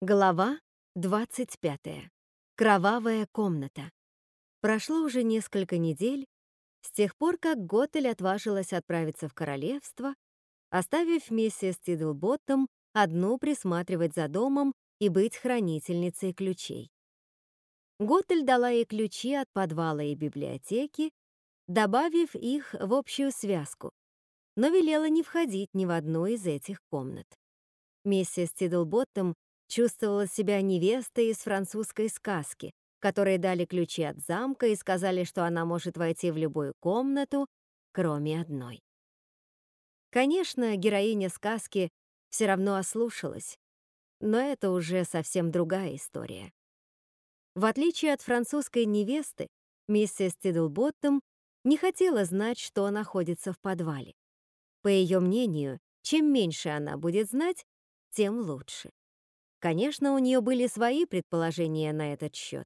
Глава 25. Кровавая комната. Прошло уже несколько недель с тех пор, как Готель отважилась отправиться в королевство, оставив миссис Тидлботтом одну присматривать за домом и быть хранительницей ключей. Готель дала ей ключи от подвала и библиотеки, добавив их в общую связку, но велела не входить ни в одну из этих комнат. Миссис Тидлботтом чувствовала себя невестой из французской сказки, которые дали ключи от замка и сказали, что она может войти в любую комнату, кроме одной. Конечно, героиня сказки все равно ослушалась, но это уже совсем другая история. В отличие от французской невесты, миссис Тиддлботтом не хотела знать, что находится в подвале. По ее мнению, чем меньше она будет знать, тем лучше. Конечно, у нее были свои предположения на этот счет.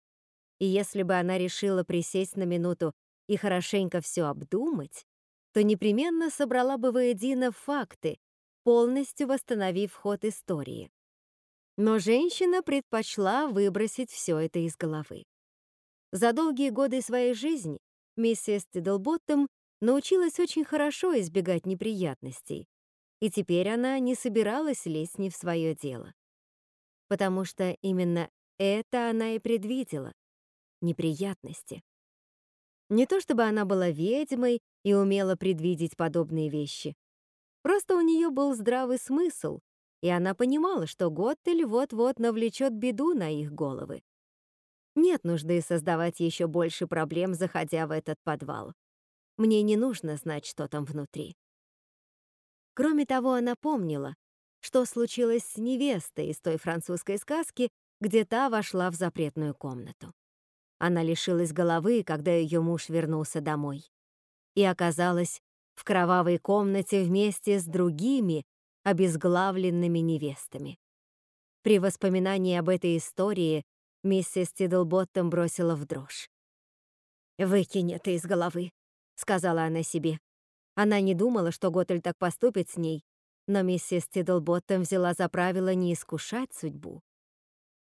И если бы она решила присесть на минуту и хорошенько все обдумать, то непременно собрала бы воедино факты, полностью восстановив ход истории. Но женщина предпочла выбросить все это из головы. За долгие годы своей жизни миссис Тиддлботтом научилась очень хорошо избегать неприятностей, и теперь она не собиралась лезть не в свое дело потому что именно это она и предвидела — неприятности. Не то чтобы она была ведьмой и умела предвидеть подобные вещи. Просто у нее был здравый смысл, и она понимала, что Готтель вот-вот навлечет беду на их головы. Нет нужды создавать еще больше проблем, заходя в этот подвал. Мне не нужно знать, что там внутри. Кроме того, она помнила, что случилось с невестой из той французской сказки, где та вошла в запретную комнату. Она лишилась головы, когда ее муж вернулся домой. И оказалась в кровавой комнате вместе с другими обезглавленными невестами. При воспоминании об этой истории миссис Тиддлботтом бросила в дрожь. «Выкинь это из головы», — сказала она себе. Она не думала, что Готель так поступит с ней, но миссис Тиддлботтом взяла за правило не искушать судьбу.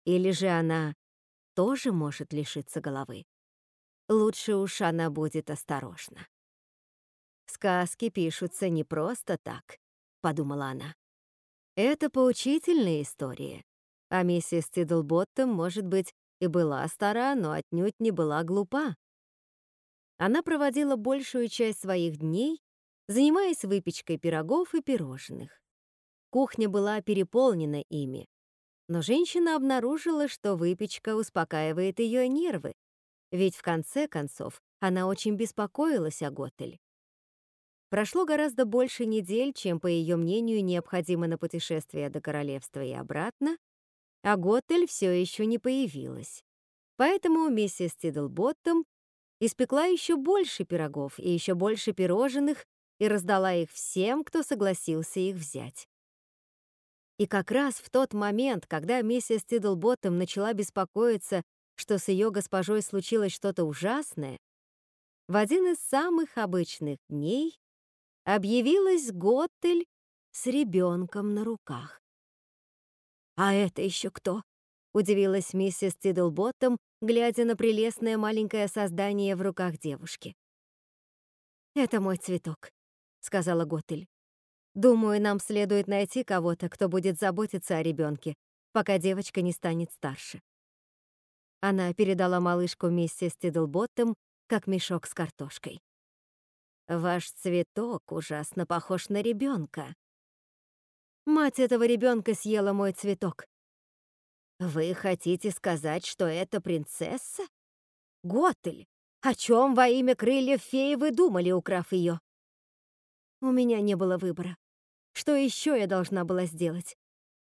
Или же она тоже может лишиться головы. Лучше уж она будет осторожна. «Сказки пишутся не просто так», — подумала она. «Это поучительная история, а миссис Тиддлботтом, может быть, и была стара, но отнюдь не была глупа. Она проводила большую часть своих дней занимаясь выпечкой пирогов и пирожных. Кухня была переполнена ими, но женщина обнаружила, что выпечка успокаивает ее нервы, ведь в конце концов она очень беспокоилась о Готель. Прошло гораздо больше недель, чем, по ее мнению, необходимо на путешествие до королевства и обратно, а Готель все еще не появилась. Поэтому миссис Тиддлботтом испекла еще больше пирогов и еще больше пирожных и раздала их всем, кто согласился их взять. И как раз в тот момент, когда миссис Тиддлботтом начала беспокоиться, что с ее госпожой случилось что-то ужасное, в один из самых обычных дней объявилась Готтель с ребенком на руках. «А это еще кто?» — удивилась миссис Тиддлботтом, глядя на прелестное маленькое создание в руках девушки. «Это мой цветок сказала Готель. Думаю, нам следует найти кого-то, кто будет заботиться о ребенке, пока девочка не станет старше. Она передала малышку миссис Тиддлботтом, как мешок с картошкой. Ваш цветок ужасно похож на ребенка. Мать этого ребенка съела мой цветок. Вы хотите сказать, что это принцесса? Готель, о чем во имя крыльев феи вы думали, украв ее? У меня не было выбора. Что еще я должна была сделать?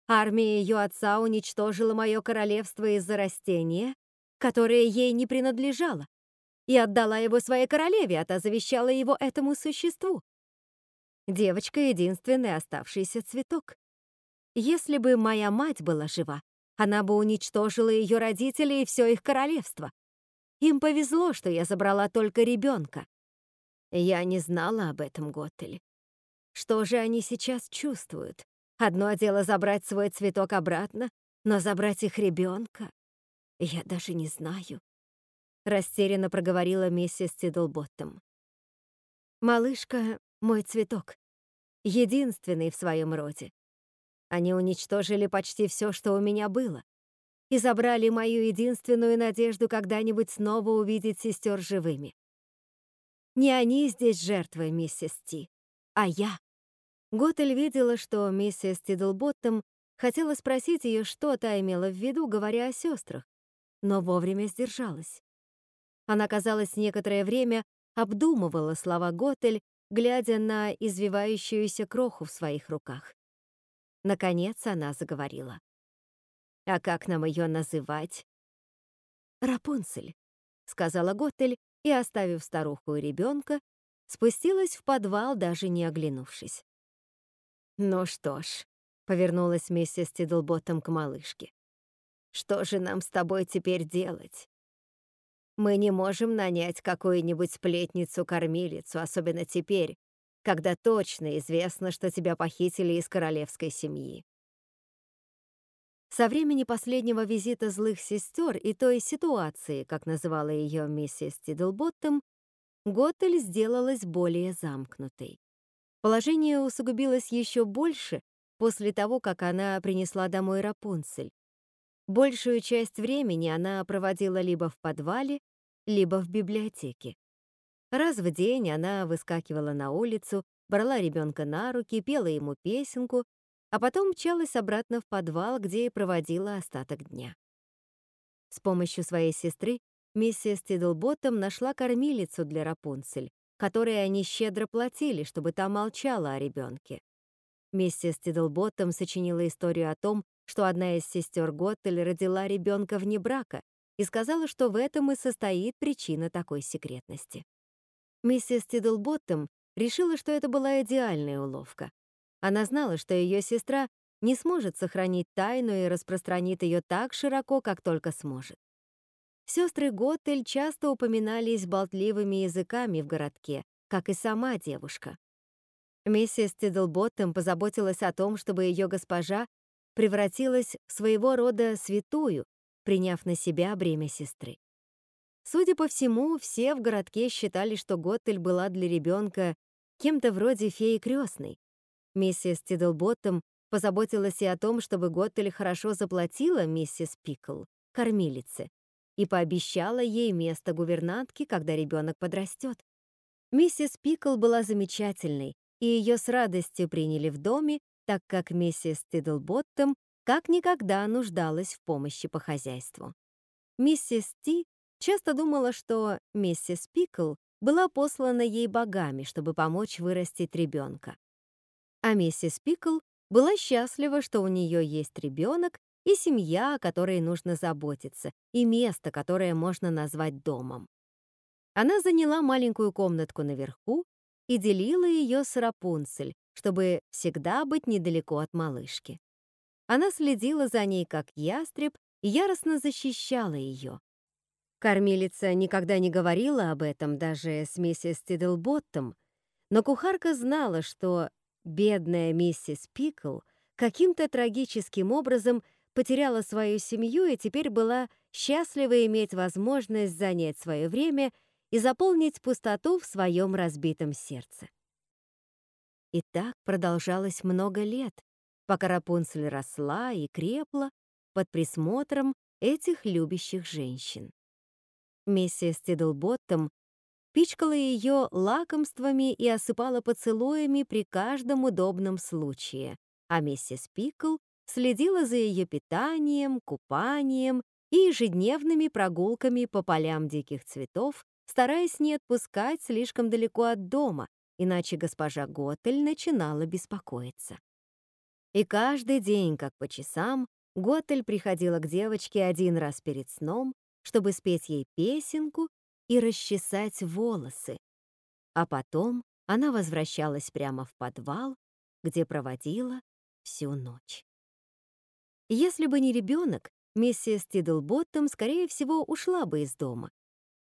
Армия ее отца уничтожила мое королевство из-за растения, которое ей не принадлежало, и отдала его своей королеве, а та завещала его этому существу. Девочка — единственный оставшийся цветок. Если бы моя мать была жива, она бы уничтожила ее родителей и все их королевство. Им повезло, что я забрала только ребенка. Я не знала об этом, Готтель. Что же они сейчас чувствуют? Одно дело забрать свой цветок обратно, Но забрать их ребенка я даже не знаю. Растерянно проговорила миссис Тидлботтом. Малышка — мой цветок. Единственный в своем роде. Они уничтожили почти все, что у меня было, и забрали мою единственную надежду когда-нибудь снова увидеть сестер живыми. Не они здесь жертвы, миссис Ти, а я. Готель видела, что миссис Тидлботтом хотела спросить ее, что та имела в виду, говоря о сестрах, но вовремя сдержалась. Она, казалось, некоторое время обдумывала слова Готель, глядя на извивающуюся кроху в своих руках. Наконец она заговорила. «А как нам ее называть?» «Рапунцель», — сказала Готель, и, оставив старуху и ребенка, спустилась в подвал, даже не оглянувшись. «Ну что ж», — повернулась миссис Тидлботом к малышке, «что же нам с тобой теперь делать? Мы не можем нанять какую-нибудь сплетницу-кормилицу, особенно теперь, когда точно известно, что тебя похитили из королевской семьи. Со времени последнего визита злых сестер и той ситуации, как называла ее миссис Тидлботтом, Готель сделалась более замкнутой. Положение усугубилось еще больше после того, как она принесла домой Рапунцель. Большую часть времени она проводила либо в подвале, либо в библиотеке. Раз в день она выскакивала на улицу, брала ребенка на руки, пела ему песенку, а потом мчалась обратно в подвал, где и проводила остаток дня. С помощью своей сестры миссис Тидлботтом нашла кормилицу для Рапунцель, которой они щедро платили, чтобы та молчала о ребенке. Миссис Тидлботтом сочинила историю о том, что одна из сестер Готтель родила ребенка вне брака и сказала, что в этом и состоит причина такой секретности. Миссис Тидлботтом решила, что это была идеальная уловка. Она знала, что ее сестра не сможет сохранить тайну и распространит ее так широко, как только сможет. Сестры Готтель часто упоминались болтливыми языками в городке, как и сама девушка. Миссис Тидлботтем позаботилась о том, чтобы ее госпожа превратилась в своего рода святую, приняв на себя бремя сестры. Судя по всему, все в городке считали, что Готтель была для ребенка кем-то вроде феи крестной. Миссис Тидлботтом позаботилась и о том, чтобы Готтель хорошо заплатила миссис Пикл, кормилице, и пообещала ей место гувернантки, когда ребенок подрастет. Миссис Пикл была замечательной, и ее с радостью приняли в доме, так как миссис Тидлботтом как никогда нуждалась в помощи по хозяйству. Миссис Ти Часто думала, что миссис Пикл была послана ей богами, чтобы помочь вырастить ребенка. А миссис Пикл была счастлива, что у нее есть ребенок и семья, о которой нужно заботиться, и место, которое можно назвать домом. Она заняла маленькую комнатку наверху и делила ее с Рапунцель, чтобы всегда быть недалеко от малышки. Она следила за ней как ястреб и яростно защищала ее. Кормилица никогда не говорила об этом даже с миссис Тидлботтом, но кухарка знала, что бедная миссис Пикл каким-то трагическим образом потеряла свою семью и теперь была счастлива иметь возможность занять свое время и заполнить пустоту в своем разбитом сердце. И так продолжалось много лет, пока Рапунцель росла и крепла под присмотром этих любящих женщин. Миссис Тидлботтом пичкала ее лакомствами и осыпала поцелуями при каждом удобном случае, а миссис Пикл следила за ее питанием, купанием и ежедневными прогулками по полям диких цветов, стараясь не отпускать слишком далеко от дома, иначе госпожа Готель начинала беспокоиться. И каждый день, как по часам, Готель приходила к девочке один раз перед сном чтобы спеть ей песенку и расчесать волосы. А потом она возвращалась прямо в подвал, где проводила всю ночь. Если бы не ребенок, миссис Тидлботтом, скорее всего, ушла бы из дома.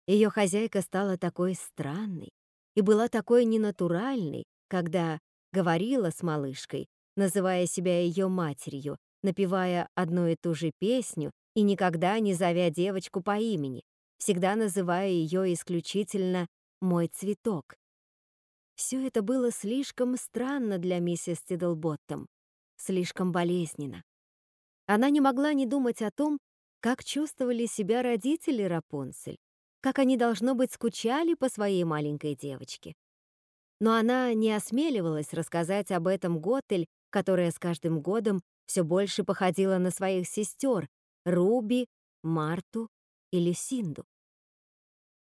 Ее хозяйка стала такой странной и была такой ненатуральной, когда говорила с малышкой, называя себя ее матерью, напевая одну и ту же песню и никогда не зовя девочку по имени, всегда называя ее исключительно «мой цветок». Все это было слишком странно для миссис Тиддлботтом, слишком болезненно. Она не могла не думать о том, как чувствовали себя родители Рапунцель, как они, должно быть, скучали по своей маленькой девочке. Но она не осмеливалась рассказать об этом Готель, которая с каждым годом все больше походила на своих сестер Руби, Марту и Люсинду.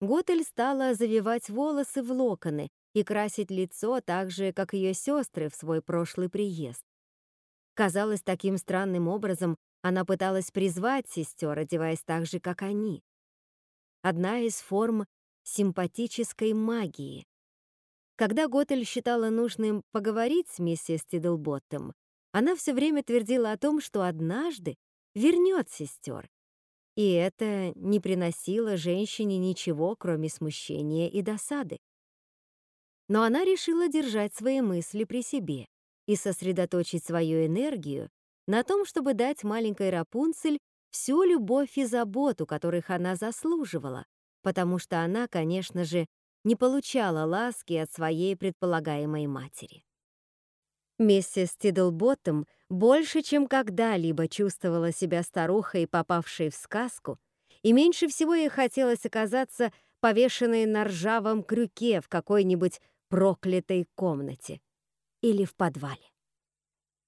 Готель стала завивать волосы в локоны и красить лицо так же, как ее сестры в свой прошлый приезд. Казалось, таким странным образом она пыталась призвать сестер, одеваясь так же, как они. Одна из форм симпатической магии. Когда Готель считала нужным поговорить с миссис Тиддлботтом, она все время твердила о том, что однажды вернет сестер, и это не приносило женщине ничего, кроме смущения и досады. Но она решила держать свои мысли при себе и сосредоточить свою энергию на том, чтобы дать маленькой Рапунцель всю любовь и заботу, которых она заслуживала, потому что она, конечно же, не получала ласки от своей предполагаемой матери. Миссис Тиддлботтом больше, чем когда-либо чувствовала себя старухой, попавшей в сказку, и меньше всего ей хотелось оказаться повешенной на ржавом крюке в какой-нибудь проклятой комнате или в подвале.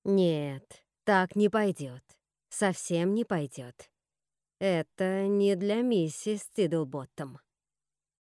Нет, так не пойдет, совсем не пойдет. Это не для миссис Тиддлботтом.